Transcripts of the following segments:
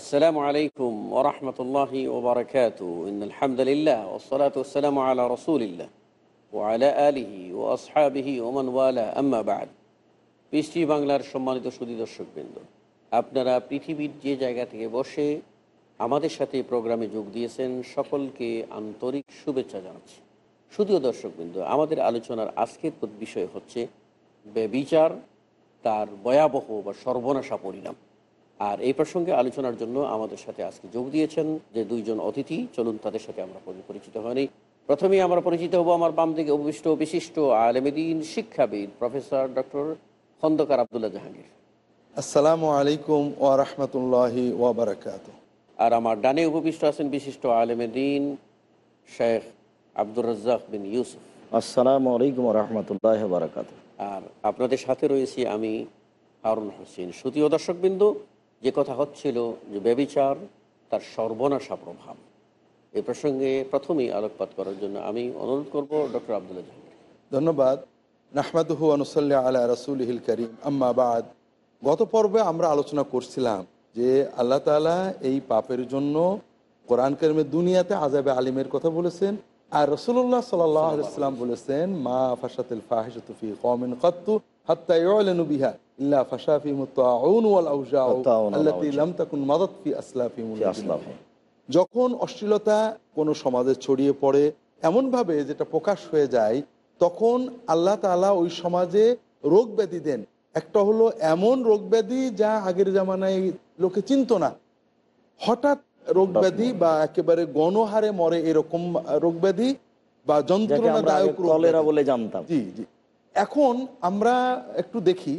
আসসালামু আলাইকুম ওরহমতুল্লাহি ওবরাকাত আলহামদুলিল্লাহ ওসলাত ওসালাম আলা রসুলিল্লাহ ও আলা আলিহি ও আসহাবিহি ওমান ওয়ালা আম্মাবাদ পৃষ্টি বাংলার সম্মানিত সুদী দর্শকবৃন্দ আপনারা পৃথিবীর যে জায়গা থেকে বসে আমাদের সাথে প্রোগ্রামে যোগ দিয়েছেন, সকলকে আন্তরিক শুভেচ্ছা জানাচ্ছি। শুধুও দর্শকবৃন্দ আমাদের আলোচনার আজকের বিষয় হচ্ছে বেবিচার তার ভয়াবহ বা সর্বনাশা পরিণাম। আর এই প্রসঙ্গে আলোচনার জন্য আমাদের সাথে আজকে যোগ দিয়েছেন যে দুইজন অতিথি। চলুন তাদের সাথে আমরা পরিচিত হয়নি। প্রথমেই আমরা পরিচিত হব আমার বাম দিকে উপবিষ্ট বিশিষ্ট আলেমেদিন শিক্ষাবিদ প্রফেসর ডক্টর খন্দকার আবদুল্লাহ জাহাঙ্গীর। আসসালামু আলাইকুম ওয়া রাহমাতুল্লাহি ওয়া আর আমার ডানে উপবিষ্ট আছেন বিশিষ্ট আলেমেদিন শেখ আব্দুর রাজ্জাক বিন ইউসুফ। আসসালামু আলাইকুম রহমতুল্লাহ বারাকাত। আর আপনাদের সাথে রয়েছি আমি হারুন হোসেন। শ্রুতীয় দর্শকবিন্দু যে কথা হচ্ছিল যে ব্যবিচার, তার সর্বনাশা প্রভাব। এ প্রসঙ্গে প্রথমেই আলোকপাত করার জন্য আমি অনুরোধ করব ডক্টর আবদুল্লাহ জাহাঙ্গীর। ধন্যবাদ। নাহমাদুহু আনুসাল্লাহ আলা রসুলহিল করিম। আম্মা বাদ। গত পর্বে আমরা আলোচনা করছিলাম যে আল্লাহ তাআলা এই পাপের জন্য কোরআন করিমের দুনিয়াতে আজাবে আলিমের কথা বলেছেন আর রসুল্লাহ সাল্লাম বলেছেন, মা ফাসাতিল ফাহিশতুফি কমিন কত্তু হাত্তা ইউলানু বিহা ইল্লা ফাশাফি মুতাউন ওয়াল আউজাউ আল্লাতী লাম তাকুন মাদাত ফি আসলাফিহিম যখন অশ্লীলতা কোনো সমাজে ছড়িয়ে পড়ে এমনভাবে যেটা প্রকাশ হয়ে যায় তখন আল্লাহ তাআলা ওই সমাজে রোগ ব্যাধি দেন। একটা হলো এমন রোগ ব্যাধি যা আগের জামানায় লোকে চিনত না। হঠাৎ রোগ ব্যাধি বা একেবারে গণহারে মরে এরকম রোগ ব্যাধি বা যন্ত্রণাদায়ক রোগ বলে জানতাম। জি জি। এখন আমরা একটু দেখি।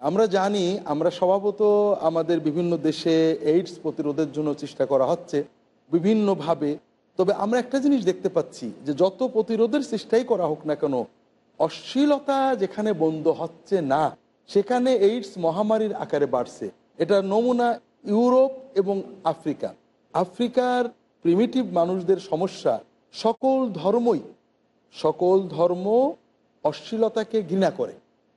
আমরা জানি, আমরা স্বভাবত আমাদের বিভিন্ন দেশে এইডস প্রতিরোধের জন্য চেষ্টা করা হচ্ছে বিভিন্নভাবে। তবে আমরা একটা জিনিস দেখতে পাচ্ছি যে যত প্রতিরোধের চেষ্টাই করা হোক না কেন, অশ্লীলতা যেখানে বন্ধ হচ্ছে না, সেখানে এইডস মহামারীর আকারে বাড়ছে। এটা নমুনা ইউরোপ এবং আফ্রিকা। আফ্রিকার প্রিমিটিভ মানুষদের সমস্যা সকল ধর্মই, সকল ধর্ম অশ্লীলতাকে ঘৃণা করে।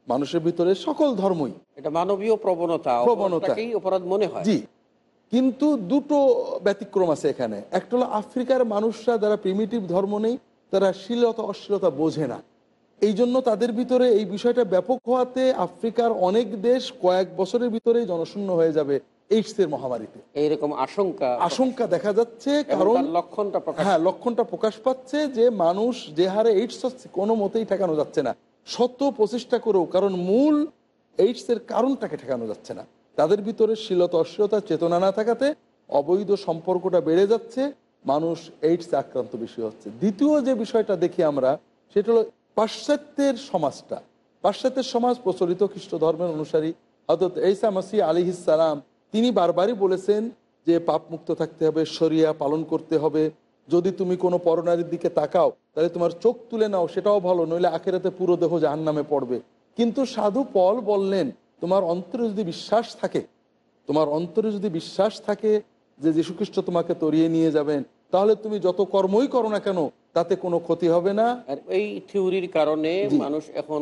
মানুষের ভিতরে সকল ধর্মই। এটা মানবীয় প্রবণতা প্রবণতা। অপরাধ মনে হয়। জি। কিন্তু দুটো ব্যতিক্রম আছে এখানে। একটা হলো আফ্রিকার মানুষরা যারা প্রিমিটিভ ধর্ম নেই তারা শ্লীলতা অশ্লীলতা বোঝে না। এই জন্য তাদের ভিতরে এই বিষয়টা ব্যাপক হওয়াতে আফ্রিকার অনেক দেশ কয়েক বছরের ভিতরে জনশূন্য হয়ে যাবে। এইডস এর মহামারীতে। এইরকম আশঙ্কা আশঙ্কা দেখা যাচ্ছে কারণ লক্ষণটা প্রকাশ হ্যাঁ লক্ষণটা প্রকাশ পাচ্ছে যে মানুষ যে হারে এইডস হচ্ছে কোনো মতেই ঠেকানো যাচ্ছে না। শত প্রচেষ্টা করেও কারণ মূল এইডস এর কারণটাকে ঠেকানো যাচ্ছে না। তাদের ভিতরে শীলতা অশ্লীলতা চেতনা না থাকাতে অবৈধ সম্পর্কটা বেড়ে যাচ্ছে মানুষ এইডস আক্রান্ত বেশি হচ্ছে। দ্বিতীয় যে বিষয়টা দেখি আমরা সেটা হলো পাশ্চাত্যের সমাজটা। পাশ্চাত্যের সমাজ প্রচলিত খ্রিস্ট ধর্মের অনুসারী অর্থাৎ এইসা মাসি আলী ইসালাম তিনি বারবারই বলেছেন যে পাপ মুক্ত থাকতে হবে শরিয়া পালন করতে হবে। যদি তুমি কোনো পরনারীর দিকে তাকাও তাহলে তোমার চোখ তুলে নাও সেটাও ভালো নইলে আখেরাতে পুরো দেহ জাহান নামে পড়বে। কিন্তু সাধু পল বললেন তোমার অন্তরে যদি বিশ্বাস থাকে তোমার অন্তরে যদি বিশ্বাস থাকে যে যীশুখ্রিস্ট তোমাকে তরিয়ে নিয়ে যাবেন তাহলে তুমি যত কর্মই করো না কেন তাতে কোনো ক্ষতি হবে না? আর এই থিওরির কারণে মানুষ এখন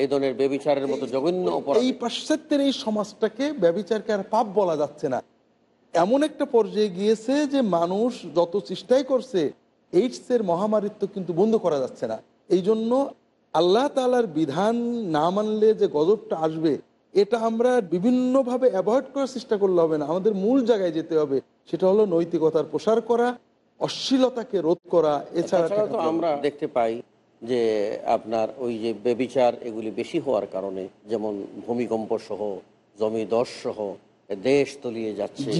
এই ধরনের বেবিচারের মতো জঘন্য এই পাশ্চাত্যের এই সমাজটাকে ব্যবিচারকে আর পাপ বলা যাচ্ছে না। এমন একটা পর্যায়ে গিয়েছে যে মানুষ যত চেষ্টাই করছে এইডস এর মহামারিত্ব কিন্তু বন্ধ করা যাচ্ছে না। এই জন্য আল্লাহ তালার বিধান না মানলে যে গজবটা আসবে এটা আমরা বিভিন্নভাবে অ্যাভয়েড করার চেষ্টা করলে হবে না। আমাদের মূল জায়গায় যেতে হবে সেটা হলো নৈতিকতার প্রসার করা অশ্লীলতাকে রোধ করা এছাড়া। আমরা দেখতে পাই যে আপনার ওই যে বেবিচার এগুলি বেশি হওয়ার কারণে যেমন ভূমিকম্প সহ জমি দশ সহ দেশ তলিয়ে যাচ্ছে।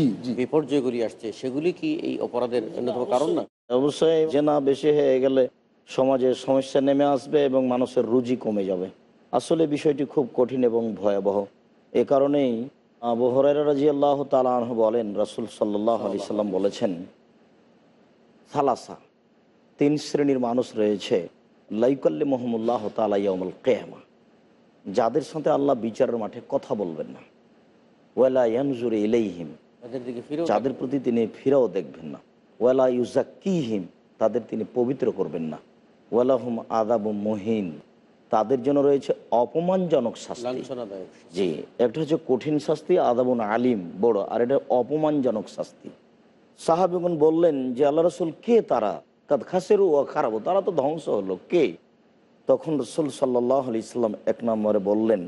বিপর্যয়গুলি আসছে সেগুলি কি এই অপরাধের অন্যতম কারণ না? অবশ্যই জেনা বেশি হয়ে গেলে সমাজে সমস্যা নেমে আসবে এবং মানুষের রুজি কমে যাবে। আসলে বিষয়টি খুব কঠিন এবং ভয়াবহ। এ কারণেই আবু রাজি আল্লাহ তালাহ বলেন রাসুল সাল্লাহ আলি সাল্লাম বলেছেন সালাসা তিন শ্রেণির মানুষ রয়েছে। লাইকাল্লি মোহাম্মল্লাহ তালাইয়ামুল কেয়ামা। যাদের সাথে আল্লাহ বিচারের মাঠে কথা বলবেন না। ওয়ালা ইয়ানজুর ইলাইহিম। যাদের প্রতি তিনি ফিরাও দেখবেন না। ওয়ালা ইউজাক্কিহিম। তাদের তিনি পবিত্র করবেন না। ওয়ালাহুম আদাবু মহিন। তাদের জন্য রয়েছে অপমানজনক শাস্তি। জি একটা হচ্ছে কঠিন শাস্তি আদাবুন আলিম। বড় আর এটা অপমানজনক শাস্তি। সাহাবিগুন বললেন যে আল্লাহ রসুল কে তারা? কাদ খাসেরু ও খারাপ তারা তো ধ্বংস হলো। কে? তখন রসুল সাল্লাহ আলি ইসলাম এক নম্বরে বললেন,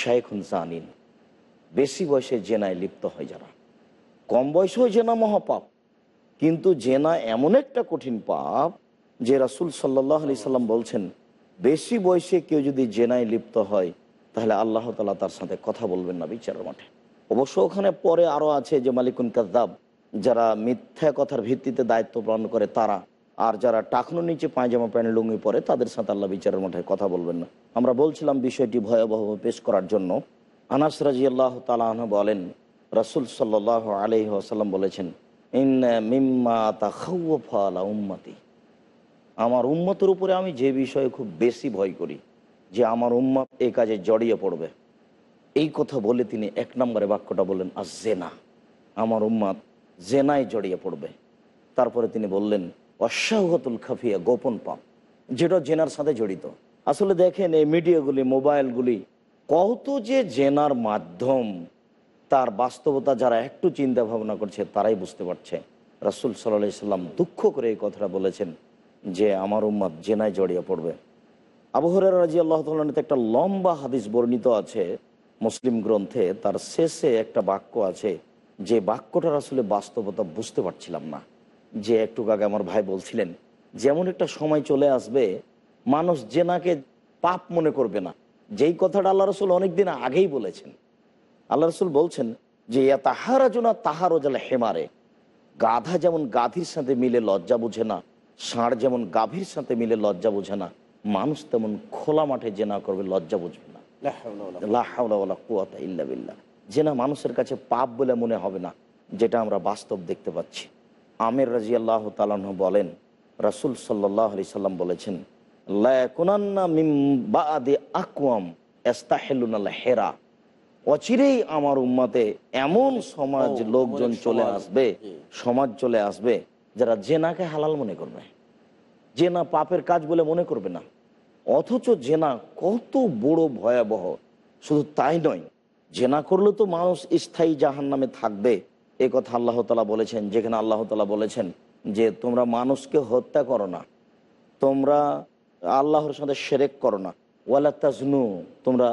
শাইখুন জানিন বেশি বয়সে জেনায় লিপ্ত হয় যারা। কম বয়সেও জেনা মহাপাপ। কিন্তু জেনা এমন একটা কঠিন পাপ যে রাসুল সাল্লাহ আলি সাল্লাম বলছেন, বেশি বয়সে কেউ যদি জেনায় লিপ্ত হয়, তাহলে আল্লাহ তালা তার সাথে কথা বলবেন না বিচারের মাঠে। অবশ্য ওখানে পরে আরও আছে যে মালিকুন কাদ্দাব যারা মিথ্যা কথার ভিত্তিতে দায়িত্ব পালন করে তারা, আর যারা টাকনো নিচে পায়জামা প্যান্ট লুঙ্গি পরে, তাদের সাথে আল্লাহ বিচারের মাঠে কথা বলবেন না। আমরা বলছিলাম বিষয়টি ভয়াবহ পেশ করার জন্য। আনাস রাজি আল্লাহ তালাহ বলেন, রাসুল সাল্লাহ আলহি আসাল্লাম বলেছেন উম্মতি। আমার উম্মতের উপরে আমি যে বিষয়ে খুব বেশি ভয় করি, যে আমার উম্মত এই কাজে জড়িয়ে পড়বে। এই কথা বলে তিনি এক নম্বরে বাক্যটা বললেন আর জেনা। আমার উম্মাদ জেনায় জড়িয়ে পড়বে। তারপরে তিনি বললেন অশ্বাহতুল খাফিয়া, গোপন পাপ, যেটা জেনার সাথে জড়িত। আসলে দেখেন, এই মিডিয়াগুলি, মোবাইলগুলি, কত যে জেনার মাধ্যম, তার বাস্তবতা যারা একটু চিন্তা ভাবনা করছে, তারাই বুঝতে পারছে। রাসুল সাল্লাহ সাল্লাম দুঃখ করে এই কথাটা বলেছেন যে, আমার উম্মাদ জেনায় জড়িয়ে পড়বে। আবহরের রাজি আল্লাহ তালতে একটা লম্বা হাদিস বর্ণিত আছে। মুসলিম গ্রন্থে তার শেষে একটা বাক্য আছে যে বাক্যটার আসলে বাস্তবতা বুঝতে পারছিলাম না। যে একটু আগে আমার ভাই বলছিলেন যেমন একটা সময় চলে আসবে মানুষ জেনাকে পাপ মনে করবে না। যেই কথাটা আল্লাহ রসুল অনেকদিন আগেই বলেছেন। আল্লাহ রসুল বলছেন যে তাহারা জোনা তাহারও জালে হেমারে। গাধা যেমন গাধির সাথে মিলে লজ্জা বুঝে না ষাঁড় যেমন গাভীর সাথে মিলে লজ্জা বুঝে না মানুষ তেমন খোলা মাঠে জেনা করবে লজ্জা বুঝবে না। ইল্লা বিল্লাহ। জেনা মানুষের কাছে পাপ বলে মনে হবে না যেটা আমরা বাস্তব দেখতে পাচ্ছি। আমের রাজি আল্লাহ তালাহ বলেন রাসুল সাল্লাহ আলি সাল্লাম বলেছেন হেরা। অচিরেই আমার উম্মাতে এমন সমাজ লোকজন চলে আসবে সমাজ চলে আসবে যারা জেনাকে হালাল মনে করবে। জেনা পাপের কাজ বলে মনে করবে না। অথচ জেনা কত বড় ভয়াবহ। শুধু তাই নয় জেনা করলে তো মানুষ স্থায়ী জাহান নামে থাকবে। এ কথা আল্লাহ তালা বলেছেন যেখানে আল্লাহ তালা বলেছেন যে তোমরা মানুষকে হত্যা করো না তোমরা আল্লাহর সাথে সেরেক করো না। তোমরা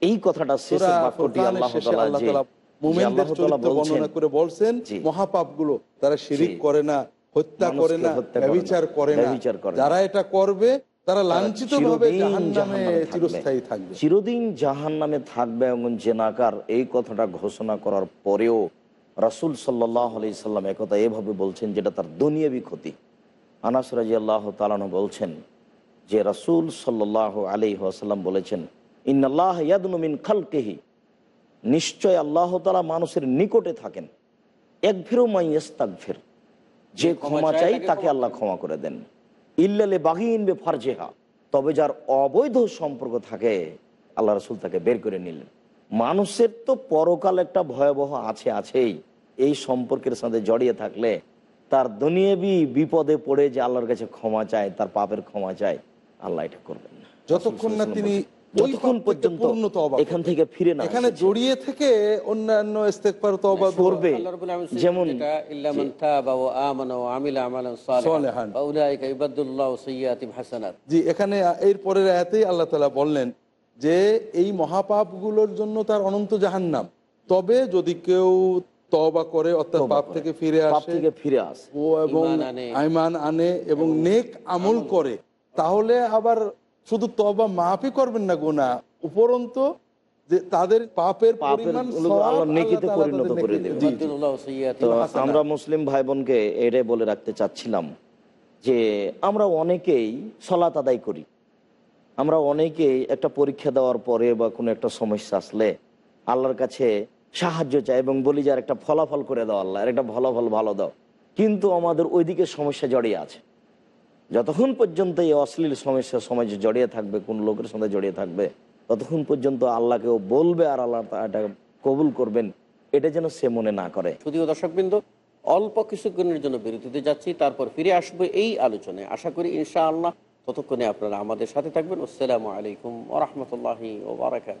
এই কথাটা শেষের বাক্যটি আল্লাহ তাআলা মুমিনদের চরিত্র বর্ণনা করে বলছেন মহাপাপগুলো তারা শিরিক করে না হত্যা করে না ব্যভিচার করে না। যারা এটা করবে তারা লাঞ্ছিত ভাবে চিরস্থায়ী থাকবে। চিরদিন জাহান্নামে থাকবে জেনাকার এই কথাটা ঘোষণা করার পরেও রাসূল সাল্লাল্লাহু আলাইহি সাল্লাম একথা এভাবে বলছেন যেটা তার দুনিয়াবি ক্ষতি। আনাস বলছেন যে রাসূল সাল্লাল্লাহু আলাইহি ওয়াসাল্লাম বলেছেন ইন্নআল্লাহ ইয়াদনুমিন খালকেহি। নিশ্চয় আল্লাহ তালা মানুষের নিকটে থাকেন। এক ফেরো মাইয়াস্তাক ফের যে ক্ষমা চাই তাকে আল্লাহ ক্ষমা করে দেন। ইল্লালে বাগিন বে ফারজেহা তবে যার অবৈধ সম্পর্ক থাকে আল্লাহ রসুল তাকে বের করে নিলেন। মানুষের তো পরকাল একটা ভয়াবহ আছে আছেই। এই সম্পর্কের সাথে জড়িয়ে থাকলে তার দুনিয়াবি বিপদে পড়ে যে আল্লাহর কাছে ক্ষমা চায় তার পাপের ক্ষমা চায় আল্লাহ এটা করবেন না। যতক্ষণ না তিনি যতক্ষণ পর্যন্ত এখান থেকে ফিরে না এখানে জড়িয়ে থেকে অন্যান্য ইস্তেগফার তওবা করবে। আল্লাহ রাব্বুল আলামিন যেমন ইল্লা মান তাবা ওয়া আমানা ওয়া আমিলা আমালান সালিহান। সালিহান। ফাউলাইকা ইবাদুল্লাহু সাইয়্যাতিহিম হাসানাত। জি এখানে এর পরের আয়াতেই আল্লাহ তালা বললেন যে এই মহাপাপগুলোর জন্য তার অনন্ত জাহান্নাম। তবে যদি কেউ তবা করে অর্থাৎ পাপ থেকে ফিরে পাপ আসে থেকে ফিরে আসে। ও এবং। আইমান আনে। এবং নেক আমল করে। তাহলে আবার শুধু তবা মাফই করবেন না গোনা উপরন্ত যে তাদের পাপের পাপের পরিমাণ নেকিতে পরিণত করে আমরা মুসলিম ভাই বোনকে এটাই বলে রাখতে চাচ্ছিলাম যে আমরা অনেকেই সলাত আদায় করি। আমরা অনেকেই একটা পরীক্ষা দেওয়ার পরে বা কোনো একটা সমস্যা আসলে আল্লাহর কাছে সাহায্য চাই এবং বলি যে আর একটা ফলাফল করে দাও আল্লাহ আর একটা ফলাফল ভালো দাও। কিন্তু আমাদের ওইদিকে সমস্যা জড়িয়ে আছে। যতক্ষণ পর্যন্ত এই অশ্লীল সমস্যা সমাজে জড়িয়ে থাকবে, কোন লোকের সঙ্গে জড়িয়ে থাকবে, ততক্ষণ পর্যন্ত আল্লাহকেও বলবে আর আল্লাহ এটা কবুল করবেন। এটা যেন সে মনে না করে। শুধুও দর্শকবৃন্দ, অল্প কিছুক্ষণের জন্য বিরতিতে যাচ্ছি, তারপর ফিরে আসবে এই আলোচনায়। আশা করি ইনশাআল্লাহ ততক্ষণে আপনারা আমাদের সাথে থাকবেন। আসসালামু আলাইকুম ওরহমতুল্লাহি ওবরাকাত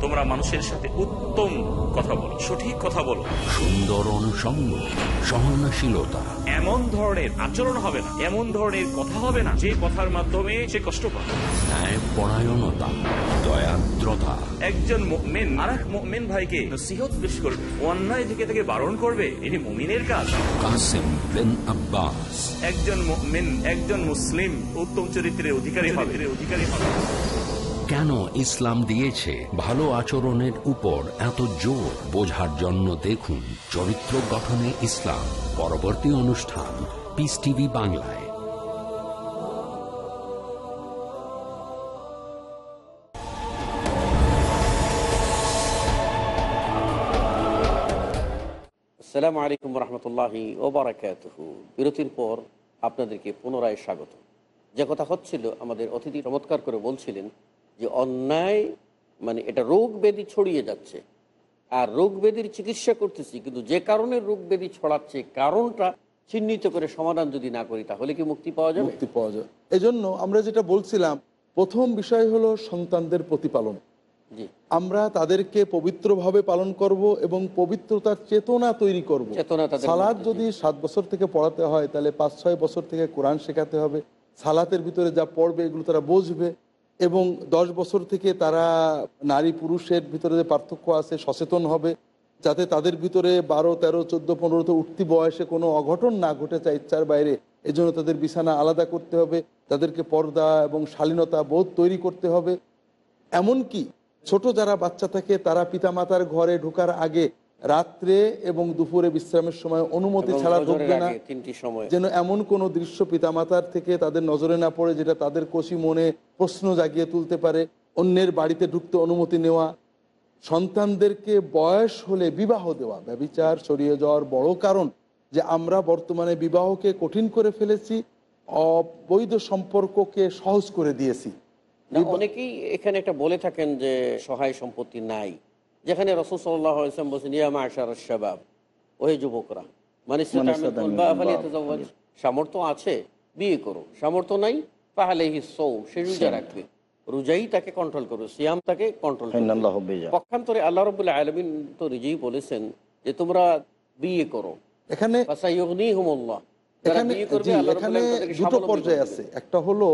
তোমরা মানুষের সাথে উত্তম কথা বলো সঠিক কথা বলো। সুন্দর অনুষঙ্গ সহনশীলতা। এমন ধরনের আচরণ হবে না এমন ধরনের কথা হবে না যে কথার মাধ্যমে সে কষ্ট পাবে। পরায়ণতা দয়াদ্রতা। একজন মেন মেন ভাইকে নসিহত পেশ করবে অন্যায় বারণ করবে এটি মুমিনের কাজ। কাসেম বিন আব্বাস। একজন একজন মুসলিম উত্তম চরিত্রের অধিকারী হবে। অধিকারী হবে। কেন ইসলাম দিয়েছে ভালো আচরণের উপর এত জোর? বোঝার জন্য দেখুন চরিত্র গঠনে ইসলাম। পরবর্তী অনুষ্ঠান পিস টিভি বাংলায়। আসসালামু আলাইকুম রহমতুল্লাহি ওবরাকাত বিরতির পর আপনাদেরকে পুনরায় স্বাগত। যে কথা হচ্ছিল, আমাদের অতিথি চমৎকার করে বলছিলেন যে অন্যায় মানে এটা রোগ ব্যাধি ছড়িয়ে যাচ্ছে। আর রোগ ব্যাধির চিকিৎসা করতেছি কিন্তু যে কারণে রোগ ব্যাধি ছড়াচ্ছে কারণটা চিহ্নিত করে সমাধান যদি না করি তাহলে কি মুক্তি পাওয়া যাবে? মুক্তি পাওয়া যায় এজন্য আমরা যেটা বলছিলাম প্রথম বিষয় হলো সন্তানদের প্রতিপালন। জি। আমরা তাদেরকে পবিত্রভাবে পালন করব এবং পবিত্রতার চেতনা তৈরি করব। সালাদ যদি সাত বছর থেকে পড়াতে হয় তাহলে পাঁচ ছয় বছর থেকে কোরআন শেখাতে হবে। সালাতের ভিতরে যা পড়বে এগুলো তারা বুঝবে। এবং দশ বছর থেকে তারা নারী পুরুষের ভিতরে যে পার্থক্য আছে, সচেতন হবে, যাতে তাদের ভিতরে বারো, তেরো, চোদ্দ পনেরোতে উঠতি বয়সে কোনো অঘটন না ঘটে চায় ইচ্ছার বাইরে, এজন্য তাদের বিছানা আলাদা করতে হবে, তাদেরকে পর্দা এবং শালীনতা বোধ তৈরি করতে হবে। এমনকি ছোট যারা বাচ্চা থাকে, তারা পিতামাতার ঘরে ঢোকার আগে রাত্রে এবং দুপুরে বিশ্রামের সময় অনুমতি ছাড়া ঢুকবে না যেন এমন কোনো দৃশ্য পিতামাতার থেকে তাদের নজরে না পড়ে যেটা তাদের কষি মনে প্রশ্ন জাগিয়ে তুলতে পারে। অন্যের বাড়িতে ঢুকতে অনুমতি নেওয়া সন্তানদেরকে বয়স হলে বিবাহ দেওয়া ব্যবিচার ছড়িয়ে যাওয়ার বড় কারণ যে আমরা বর্তমানে বিবাহকে কঠিন করে ফেলেছি অবৈধ সম্পর্ককে সহজ করে দিয়েছি। অনেকেই এখানে একটা বলে থাকেন যে সহায় সম্পত্তি নাই। যেখানে রসুল সাল্লাম বলছেন ইয়া আশার শাবাব ওহে যুবকরা মানে মানে সামর্থ্য আছে বিয়ে করো সামর্থ্য নাই তাহলে হি সৌ সে রোজা রাখবে। রোজাই তাকে কন্ট্রোল করবে সিয়াম তাকে কন্ট্রোল বেজা। পক্ষান্তরে আল্লাহ রবুল্লাহ আলমিন তো নিজেই বলেছেন যে তোমরা বিয়ে করো। এখানে। এখানে করবে দুটো পর্যায়ে আছে। একটা হলো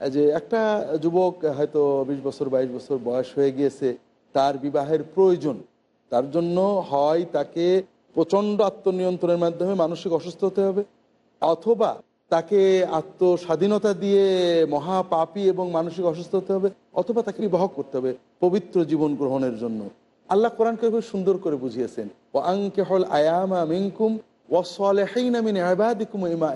যে একটা যুবক হয়তো বিশ বছর বাইশ বছর বয়স হয়ে গিয়েছে তার বিবাহের প্রয়োজন। তার জন্য হয় তাকে প্রচণ্ড আত্মনিয়ন্ত্রণের মাধ্যমে মানসিক অসুস্থ হতে হবে, অথবা তাকে আত্মস্বাধীনতা দিয়ে মহাপাপী এবং মানসিক অসুস্থ হতে হবে, অথবা তাকে বিবাহ করতে হবে পবিত্র জীবন গ্রহণের জন্য। আল্লাহ কোরআনকে খুব সুন্দর করে বুঝিয়েছেন ও আঙ্কে হল আয়ামা মিনকুম ওয়াসলিহিন মিন ইবাদিকুম ওয়া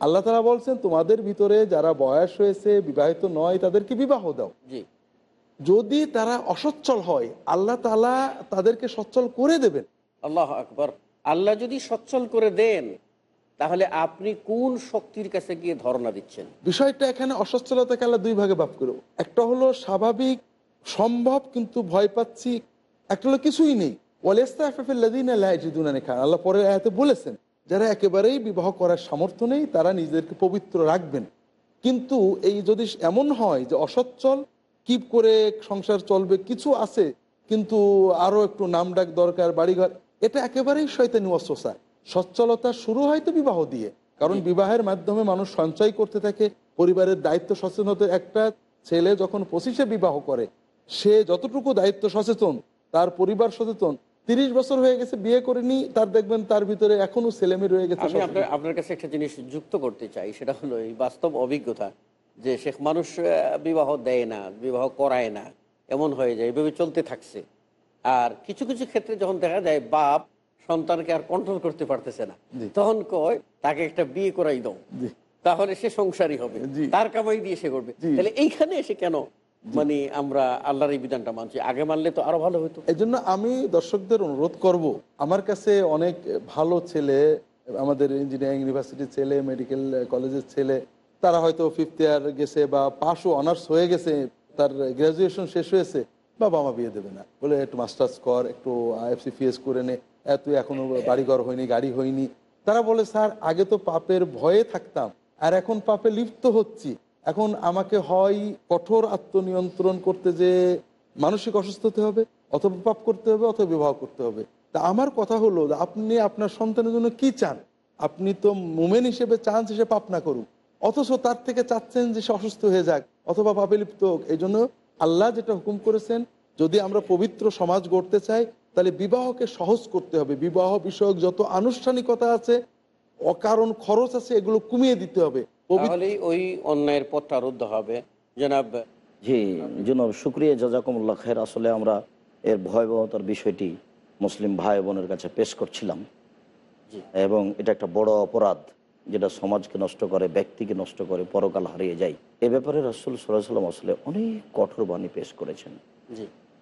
আল্লাহ তাআলা বলছেন তোমাদের ভিতরে যারা বয়স হয়েছে বিবাহিত নয় তাদেরকে বিবাহ দাও। যদি তারা অসচ্ছল হয় আল্লাহ তাআলা তাদেরকে সচ্ছল করে দেবেন। আল্লাহ আকবর। আল্লাহ যদি সচ্ছল করে দেন তাহলে আপনি কোন শক্তির কাছে গিয়ে ধর্ণা দিচ্ছেন? বিষয়টা এখানে অসচ্ছলতাকে আল্লাহ দুই ভাগে ভাগ করো একটা হলো স্বাভাবিক সম্ভব কিন্তু ভয় পাচ্ছি। একটা হলো কিছুই নেই। আল্লাহ পরের আয়াতে বলেছেন, যারা একেবারেই বিবাহ করার সামর্থ্য নেই, তারা নিজেদেরকে পবিত্র রাখবেন। কিন্তু এই যদি এমন হয় যে অসচ্ছল কি করে সংসার চলবে, কিছু আছে, কিন্তু আরও একটু নাম ডাক দরকার, বাড়িঘর, এটা একেবারেই শয়তানি অস্বসা সচ্ছলতা শুরু হয় তো বিবাহ দিয়ে। কারণ বিবাহের মাধ্যমে মানুষ সঞ্চয় করতে থাকে, পরিবারের দায়িত্ব সচেতনতা একটা ছেলে যখন পঁচিশে বিবাহ করে, সে যতটুকু দায়িত্ব সচেতন, তার পরিবার সচেতন তিরিশ বছর হয়ে গেছে বিয়ে করেনি তার দেখবেন তার ভিতরে এখনও ছেলেমেয়ে রয়ে গেছে আমি আপনার আপনার কাছে একটা জিনিস যুক্ত করতে চাই সেটা হলো এই বাস্তব অভিজ্ঞতা যে শেখ মানুষ বিবাহ দেয় না বিবাহ করায় না এমন হয়ে যায় এভাবে চলতে থাকছে। আর কিছু কিছু ক্ষেত্রে যখন দেখা যায় বাপ সন্তানকে আর কন্ট্রোল করতে পারতেছে না তখন কয় তাকে একটা বিয়ে করাই দাও তাহলে সে সংসারী হবে তার কামাই দিয়ে সে করবে। তাহলে এইখানে এসে কেন মানে আমরা আল্লাহর এই বিধানটা মানছি। আগে মানলে তো আরও ভালো হতো এই আমি দর্শকদের অনুরোধ করব, আমার কাছে অনেক ভালো ছেলে, আমাদের ইঞ্জিনিয়ারিং ইউনিভার্সিটির ছেলে মেডিকেল কলেজের ছেলে, তারা হয়তো ফিফথ ইয়ার গেছে বা পাশও অনার্স হয়ে গেছে, তার গ্রাজুয়েশন শেষ হয়েছে, বাবা মা বিয়ে দেবে না। বলে একটু মাস্টার্স কর, একটু আইএফসি ফিএস করে নে তুই এখনও বাড়িঘর হয়নি, গাড়ি হয়নি। তারা বলে, স্যার, আগে তো পাপের ভয়ে থাকতাম, আর এখন পাপে লিপ্ত হচ্ছি। এখন আমাকে হয় কঠোর আত্মনিয়ন্ত্রণ করতে যে মানসিক অসুস্থ হতে হবে, অথবা পাপ করতে হবে, অথবা বিবাহ করতে হবে। তা আমার কথা হলো আপনি আপনার সন্তানের জন্য কি চান? আপনি তো মুমেন হিসেবে চান সে পাপ না করুক। অথচ তার থেকে চাচ্ছেন যে সে অসুস্থ হয়ে যাক, অথবা পাপে লিপ্ত হোক। এই জন্য আল্লাহ যেটা হুকুম করেছেন, যদি আমরা পবিত্র সমাজ গড়তে চাই, তাহলে বিবাহকে সহজ করতে হবে। বিবাহ বিষয়ক যত আনুষ্ঠানিকতা আছে, অকারণ খরচ আছে, এগুলো কমিয়ে দিতে হবে। তাহলেই ওই অন্যায়ের পথটা রুদ্ধ হবে। জনাব জি জনাব শুক্রিয়া জাজাকুমুল্লাহ খের আসলে আমরা এর ভয়াবহতার বিষয়টি মুসলিম ভাই বোনের কাছে পেশ করছিলাম। এবং এটা একটা বড় অপরাধ যেটা সমাজকে নষ্ট করে ব্যক্তিকে নষ্ট করে পরকাল হারিয়ে যায়। এ ব্যাপারে রাসুল সাল্লাম আসলে অনেক কঠোর বাণী পেশ করেছেন।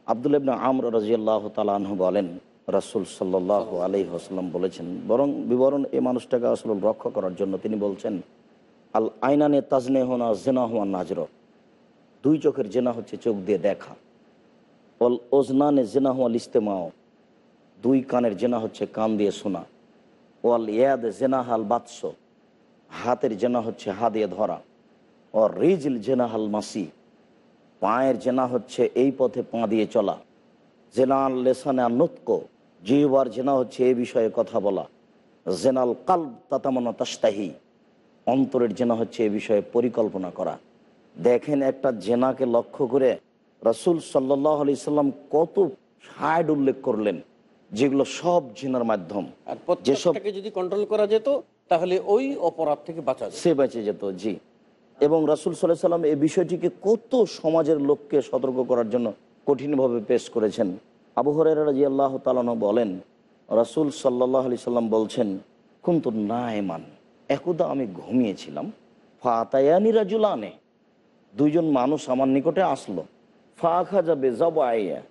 আবদুল ইবনা আমর রাজিয়াল্লাহ তালাহ বলেন রাসুল সাল্লাহ আলি হাসলাম বলেছেন বরং বিবরণ এই মানুষটাকে আসলে রক্ষা করার জন্য তিনি বলছেন আল আইনানে তাজনে হোনা, জেনা হওয়া নাজর। দুই চোখের জেনা হচ্ছে চোখ দিয়ে দেখা। অল ওজনানে জেনা হওয়াল ইস্তেমাও দুই কানের জেনা হচ্ছে কান দিয়ে শোনা। ওয়াল ইয়াদ জেনা হাল বাৎস হাতের জেনা হচ্ছে হা দিয়ে ধরা। ও রিজল জেনা হাল মাসি। পায়ের জেনা হচ্ছে এই পথে পা দিয়ে চলা। জেনাল লেসানে নুৎক জিহবার জেনা হচ্ছে এই বিষয়ে কথা বলা। জেনাল কাল তাতামনা তাস্তাহি অন্তরের জেনা হচ্ছে এ বিষয়ে পরিকল্পনা করা। দেখেন একটা জেনাকে লক্ষ্য করে রসুল সাল্লাহ আলি সাল্লাম কত সাইড উল্লেখ করলেন যেগুলো সব জেনার মাধ্যম। যেসব যদি কন্ট্রোল করা যেত তাহলে ওই অপরাধ থেকে বাঁচা সে বেঁচে যেত জি। এবং রাসুল সাল্লাহ সাল্লাম এই বিষয়টিকে কত সমাজের লোককে সতর্ক করার জন্য কঠিনভাবে পেশ করেছেন। আবু হরের রাজি আল্লাহ তালানো বলেন রাসুল সাল্লাহ আলি সাল্লাম বলছেন কিন্তু না এমান একদা আমি ঘুমিয়েছিলাম। ফাতায়ানি রাজুলানে। দুইজন মানুষ আমার নিকটে আসলো। ফাঁকা যাবে যাব আইয়া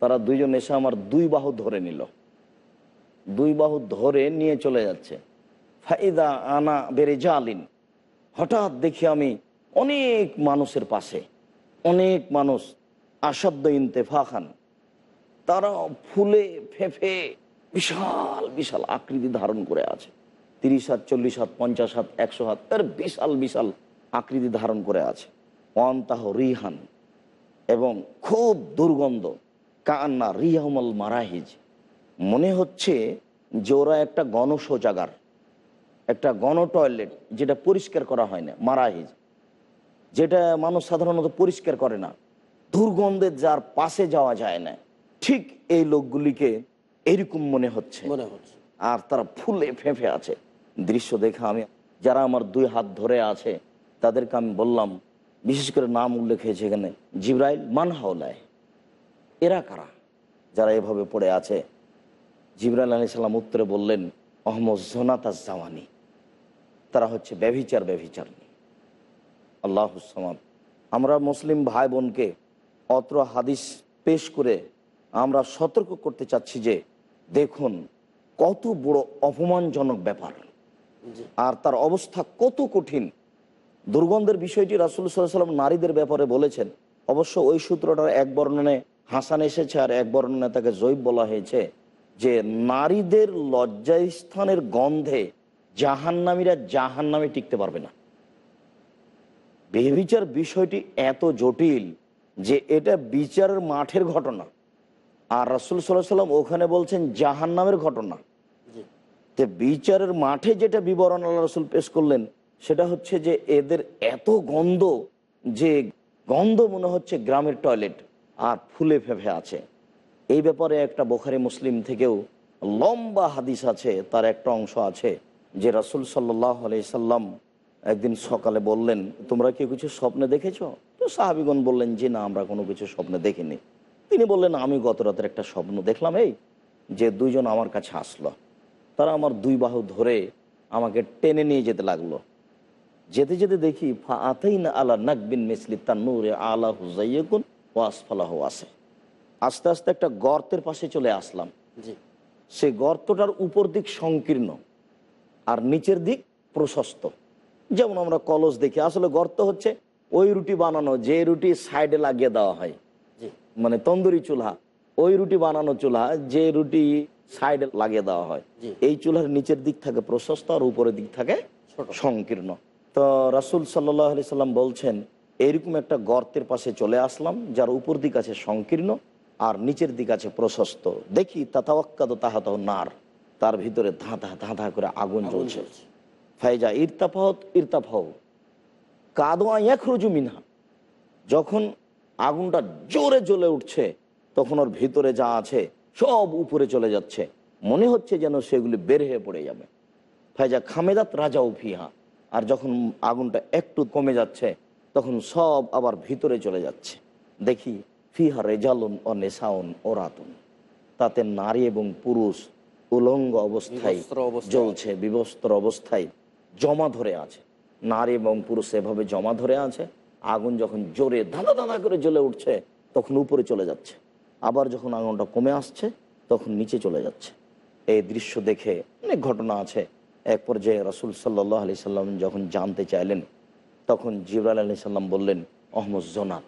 তারা দুইজন এসে আমার দুই বাহু ধরে নিল। দুই বাহু ধরে নিয়ে চলে যাচ্ছে। ফাইদা আনা বেড়ে জালিন হঠাৎ দেখি আমি অনেক মানুষের পাশে। অনেক মানুষ আসাদ্দ ইন্তেফা খান তারা ফুলে ফেফে বিশাল বিশাল আকৃতি ধারণ করে আছে। তিরিশ হাত চল্লিশ হাত পঞ্চাশ হাত একশো হাত তার বিশাল বিশাল আকৃতি ধারণ করে আছে। অন্তাহ রিহান এবং খুব দুর্গন্ধ। কান্না রিহমল মারাহিজ। মনে হচ্ছে যে ওরা একটা গণশৌচাগার একটা গণ টয়লেট যেটা পরিষ্কার করা হয় না মারাহিজ। যেটা মানুষ সাধারণত পরিষ্কার করে না। দুর্গন্ধের যার পাশে যাওয়া যায় না। ঠিক এই লোকগুলিকে এরকম মনে হচ্ছে। মনে হচ্ছে। আর তারা ফুলে ফেঁপে আছে। দৃশ্য দেখে আমি, যারা আমার দুই হাত ধরে আছে, তাদেরকে আমি বললাম, বিশেষ করে নাম উল্লেখ হয়েছে এখানে, জিব্রাইল মানহাওলায়। এরা কারা? যারা এভাবে পড়ে আছে? জিব্রাইল আলি সাল্লাম উত্তরে বললেন, অহমদ জোনাতাস জামানি তারা হচ্ছে ব্যভিচার ব্যভিচার। আল্লাহ আমরা মুসলিম ভাই বোনকে অত্র হাদিস পেশ করে আমরা সতর্ক করতে চাচ্ছি যে, দেখুন, কত বড় অপমানজনক ব্যাপার। আর তার অবস্থা কত কঠিন? দুর্গন্ধের বিষয়টি রাসুল সাল্লাম নারীদের ব্যাপারে বলেছেন। অবশ্য ওই সূত্রটার এক বর্ণনে হাসান এসেছে আর এক বর্ণনে তাকে জৈব বলা হয়েছে যে নারীদের লজ্জাস্থানের গন্ধে জাহান্নামীরা জাহান্নামে টিকতে পারবে না। বেবিচার বিষয়টি এত জটিল যে এটা বিচারের মাঠের ঘটনা। আর রাসুল সাল্লাহ সাল্লাম ওখানে বলছেন জাহান্নামের ঘটনা। তো বিচারের মাঠে যেটা বিবরণ আল্লাহ রসুল পেশ করলেন, সেটা হচ্ছে যে এদের এত গন্ধ যে গন্ধ মনে হচ্ছে গ্রামের টয়লেট আর ফুলে ফেঁপে আছে। এই ব্যাপারে একটা বোখারি মুসলিম থেকেও লম্বা হাদিস আছে, তার একটা অংশ আছে, যে রাসুল সাল্লাহ সাল্লাম একদিন সকালে বললেন, তোমরা কি কিছু স্বপ্নে দেখেছ? তো সাহাবিগণ বললেন যে না, আমরা কোনো কিছু স্বপ্নে দেখিনি। তিনি বললেন, আমি গত রাতের একটা স্বপ্ন দেখলাম, এই যে দুইজন আমার কাছে আসলো। তারা আমার দুই বাহু ধরে আমাকে টেনে নিয়ে যেতে লাগল। যেতে যেতে দেখি না আলা নাকবিন মিসলি তান্নুরে আলা হুজাইকুন ও আসফালাহ আসে। আস্তে আস্তে একটা গর্তের পাশে চলে আসলাম। সে গর্তটার উপর দিক সংকীর্ণ আর নিচের দিক প্রশস্ত। যেমন আমরা কলস দেখি আসলে গর্ত হচ্ছে ওই রুটি বানানো যে রুটি সাইডে লাগিয়ে দেওয়া হয়। মানে তন্দুরি চুলা ওই রুটি বানানো চুলা যে রুটি সাইডে লাগিয়ে দেওয়া হয়। এই চুলার নিচের দিক থাকে প্রশস্ত আর উপরের দিক থাকে সংকীর্ণ। তো রাসুল সাল্লাহ আলি সাল্লাম বলছেন এইরকম একটা গর্তের পাশে চলে আসলাম যার উপর দিক আছে সংকীর্ণ আর নিচের দিক আছে প্রশস্ত। দেখি তাতাওয়াক্কাদ তাহাত নার। তার ভিতরে ধাঁধা ধাঁধা করে আগুন জ্বলছে। ফাইজা ইরতাফাহত ইরতাফাহ কাদোয়া এক রুজু মিনহা। যখন আগুনটা জোরে জ্বলে উঠছে তখন ওর ভিতরে যা আছে সব উপরে চলে যাচ্ছে। মনে হচ্ছে যেন সেগুলি বের হয়ে পড়ে যাবে। ফাইজা খামেদাত রাজা ফিহা। আর যখন আগুনটা একটু কমে যাচ্ছে তখন সব আবার ভিতরে চলে যাচ্ছে। দেখি ফিহা রেজালুন ও নেশাউন ও রাতুন। তাতে নারী এবং পুরুষ উলঙ্গ অবস্থায় অবস্থায়। জ্বলছে বিবস্ত্র অবস্থায় জমা ধরে আছে। নারী এবং পুরুষ এভাবে জমা ধরে আছে। আগুন যখন জোরে ধাঁধা ধাঁধা করে জ্বলে উঠছে তখন উপরে চলে যাচ্ছে। আবার যখন আগুনটা কমে আসছে তখন নিচে চলে যাচ্ছে। এই দৃশ্য দেখে অনেক ঘটনা আছে। এক পর্যায়ে রসুল সাল্লাহ আলি সাল্লাম যখন জানতে চাইলেন তখন জিবরাল আলি সাল্লাম বললেন অহমদ জোনাত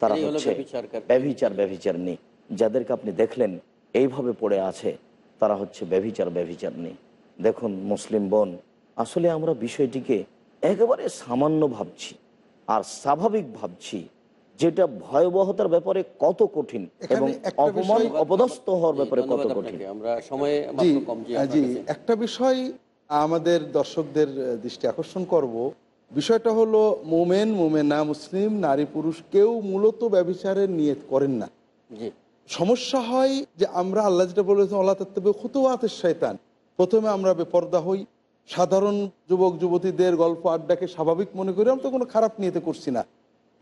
তারা হচ্ছে ব্যভিচার ব্যভিচার নেই যাদেরকে আপনি দেখলেন এইভাবে পড়ে আছে তারা হচ্ছে ব্যভিচার ব্যভিচার নেই দেখুন মুসলিম বোন আসলে আমরা বিষয়টিকে একেবারে সামান্য ভাবছি আর স্বাভাবিক ভাবছি যেটা ভয়াবহতার ব্যাপারে কত কঠিন এবং অপমান অপদস্থ হওয়ার ব্যাপারে কত কঠিন? জি। একটা বিষয় আমাদের দর্শকদের দৃষ্টি আকর্ষণ করব। বিষয়টা হলো মোমেন মোমেনা মুসলিম নারী পুরুষ কেউ মূলত ব্যবিচারের নিয়ত করেন না। সমস্যা হয় যে আমরা আল্লাহ যেটা বলেছেন আল্লাহ তত্ত্বে খুতুয়াতের শয়তান। প্রথমে আমরা বেপর্দা হই। সাধারণ যুবক যুবতীদের গল্প আড্ডাকে স্বাভাবিক মনে করি আমরা তো কোনো খারাপ নিয়েতে করছি না।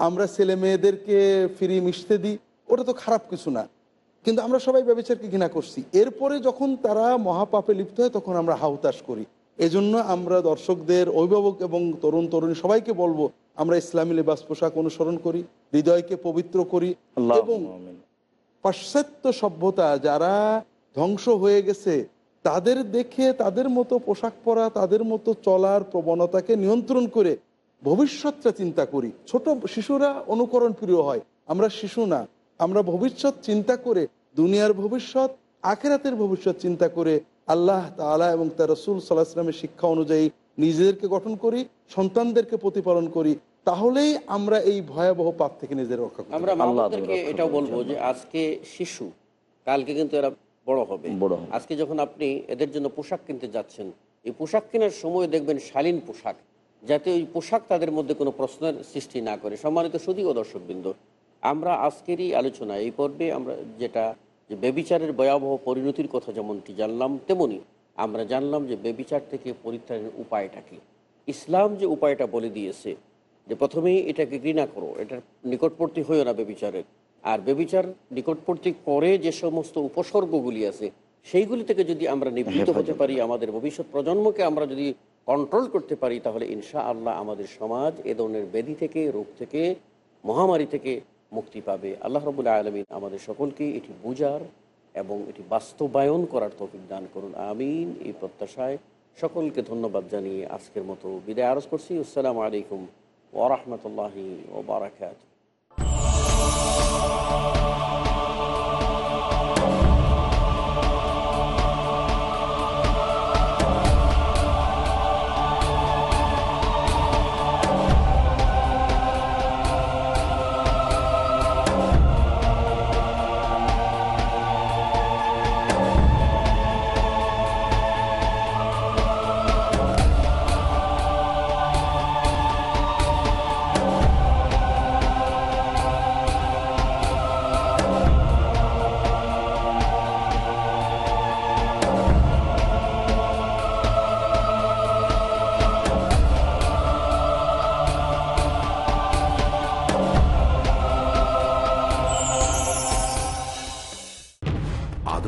আমরা ছেলে মেয়েদেরকে ফিরি মিশতে দিই ওটা তো খারাপ কিছু না। কিন্তু আমরা সবাই ব্যবচারকে ঘৃণা করছি। এরপরে যখন তারা মহাপাপে লিপ্ত হয় তখন আমরা হাউতাস করি। এজন্য আমরা দর্শকদের অভিভাবক এবং তরুণ তরুণী সবাইকে বলব আমরা ইসলামী লেবাস পোশাক অনুসরণ করি হৃদয়কে পবিত্র করি এবং পাশ্চাত্য সভ্যতা যারা ধ্বংস হয়ে গেছে তাদের দেখে তাদের মতো পোশাক পরা তাদের মতো চলার প্রবণতাকে নিয়ন্ত্রণ করে ভবিষ্যৎটা চিন্তা করি। ছোট শিশুরা অনুকরণ প্রিয় হয়। আমরা শিশু না। আমরা ভবিষ্যৎ চিন্তা করে দুনিয়ার ভবিষ্যৎ আখেরাতের ভবিষ্যৎ চিন্তা করে আল্লাহ তালা এবং তার রসুল সাল্লাহ ইসলামের শিক্ষা অনুযায়ী নিজেদেরকে গঠন করি সন্তানদেরকে প্রতিপালন করি। তাহলেই আমরা এই ভয়াবহ পাপ থেকে নিজেদের রক্ষা করি আমরা আল্লাহ মামাদেরকে রক্ষা এটাও বলব যে আজকে শিশু কালকে কিন্তু এরা বড় হবে। বড় হবে। আজকে যখন আপনি এদের জন্য পোশাক কিনতে যাচ্ছেন এই পোশাক কেনার সময় দেখবেন শালীন পোশাক। যাতে ওই পোশাক তাদের মধ্যে কোনো প্রশ্নের সৃষ্টি না করে। সম্মানিত সুদী ও দর্শকবৃন্দ আমরা আজকেরই আলোচনা এই পর্বে আমরা যেটা যে বেবিচারের ভয়াবহ পরিণতির কথা যেমনটি জানলাম তেমনি আমরা জানলাম যে বেবিচার থেকে পরিত্রাণের উপায়টা কি। ইসলাম যে উপায়টা বলে দিয়েছে যে প্রথমেই এটাকে ঘৃণা করো এটার নিকটবর্তী হয়েও না বেবিচারের আর বেবিচার নিকটবর্তী করে যে সমস্ত উপসর্গগুলি আছে সেইগুলি থেকে যদি আমরা নিবৃত হতে পারি আমাদের ভবিষ্যৎ প্রজন্মকে আমরা যদি কন্ট্রোল করতে পারি, তাহলে ইনশা আল্লাহ আমাদের সমাজ এ ধরনের ব্যাধি থেকে, রোগ থেকে, মহামারী থেকে মুক্তি পাবে। আল্লাহ রবুল্লা আলমিন আমাদের সকলকে এটি বুঝার এবং এটি বাস্তবায়ন করার তৌফিক দান করুন। আমিন। এই প্রত্যাশায় সকলকে ধন্যবাদ জানিয়ে আজকের মতো বিদায় আরজ করছি। আসসালামু আলাইকুম ওরহমতুল্লাহি ওবরাকাত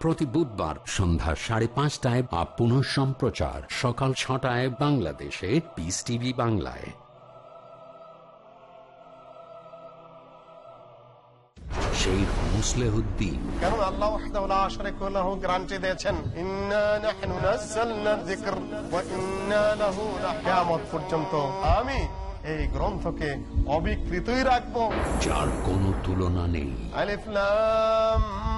প্রতি বুধবার সন্ধ্যা সাড়ে পাঁচটায় বা পুনঃ সম্প্রচার। সকাল ছটায় বাংলাদেশে পিস টিভি বাংলায়। শেখ মুসলেহুদ্দিন। কেন আল্লাহ ওয়াহদাহু শারীকা লাহু গ্যারান্টি দিয়েছেন ইন্না নাহনু নাযালনা যিকর ওয়া ইন্না লাহু কিয়ামত পর্যন্ত আমি এই গ্রন্থকে অবিকৃতই রাখব। যার কোনো তুলনা নেই। আলিফ লাম